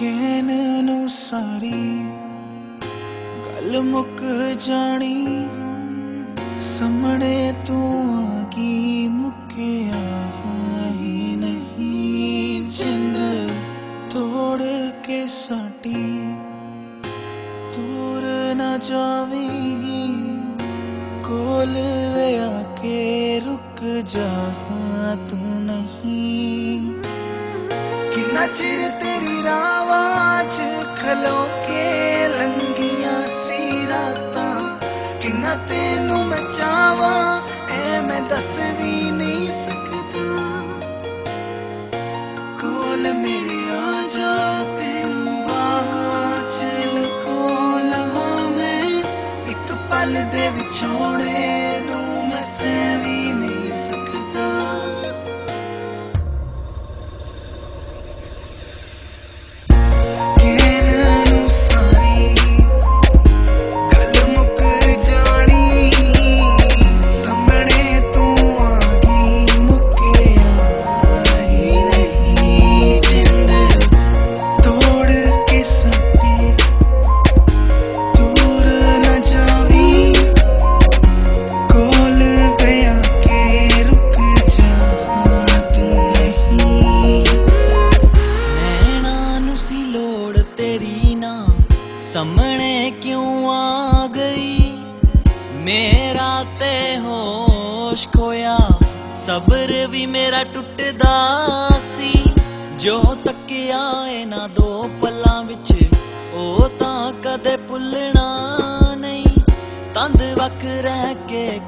ਕਹਿਣ ਨੂੰ ਸਾਰੀ ਗੱਲ ਮੁੱਕ ਜਾਣੀ। ਸਾਹਮਣੇ ਤੂੰ ਆ ਗਈ ਮੁੱਕਿਆ ਹੀ ਨਹੀਂ। ਜਿੰਦ ਤੋੜ ਕੇ ਸਾਡੀ ਦੂਰ ਨਾ ਜਾਵੀ। ਕੋਲ ਵੇ ਆ ਕੇ ਰੁਕ ਜਾ ਤੂੰ। ਚਿਰ ਤੇਰੀ ਰਾਵਾਂ 'ਚ ਖਲੋ ਕੇ ਲੰਗੀਆਂ ਸੀ ਰਾਤਾਂ ਕਿੰਨਾ ਤੈਨੂੰ ਮੈਂ ਚਾਹਾਂ ਐ ਮੈਂ ਦੱਸ ਵੀ ਨਹੀਂ ਸਕਦਾ ਕੋਲ ਮੇਰੀ ਆ ਜਾ ਤੈਨੂੰ ਬਾਹਾਂ 'ਚ ਲਕੋ ਲਵਾਂ ਮੈਂ ਇੱਕ ਪਲ ਦੇ ਵਿਛੋੜੇ ਨੂੰ ਮੈਂ ਸਹਿ ਵੀ ਨਹੀਂ ਤੇਰੀ ਨਾ ਸਾਹਮਣੇ ਕਿਉਂ ਆ ਗਈ? ਮੇਰਾ ਤੇ ਹੋਸ਼ ਖੋਇਆ, ਸਬਰ ਵੀ ਮੇਰਾ ਟੁੱਟਦਾ ਸੀ। ਜੋ ਤੱਕਿਆ ਇਹਨਾਂ ਦੋ ਪਲਾਂ ਵਿੱਚ, ਉਹ ਤਾਂ ਕਦੇ ਭੁੱਲਣਾ ਨਹੀਂ। ਤੰਦ ਵਕ ਰਹਿ ਕੇ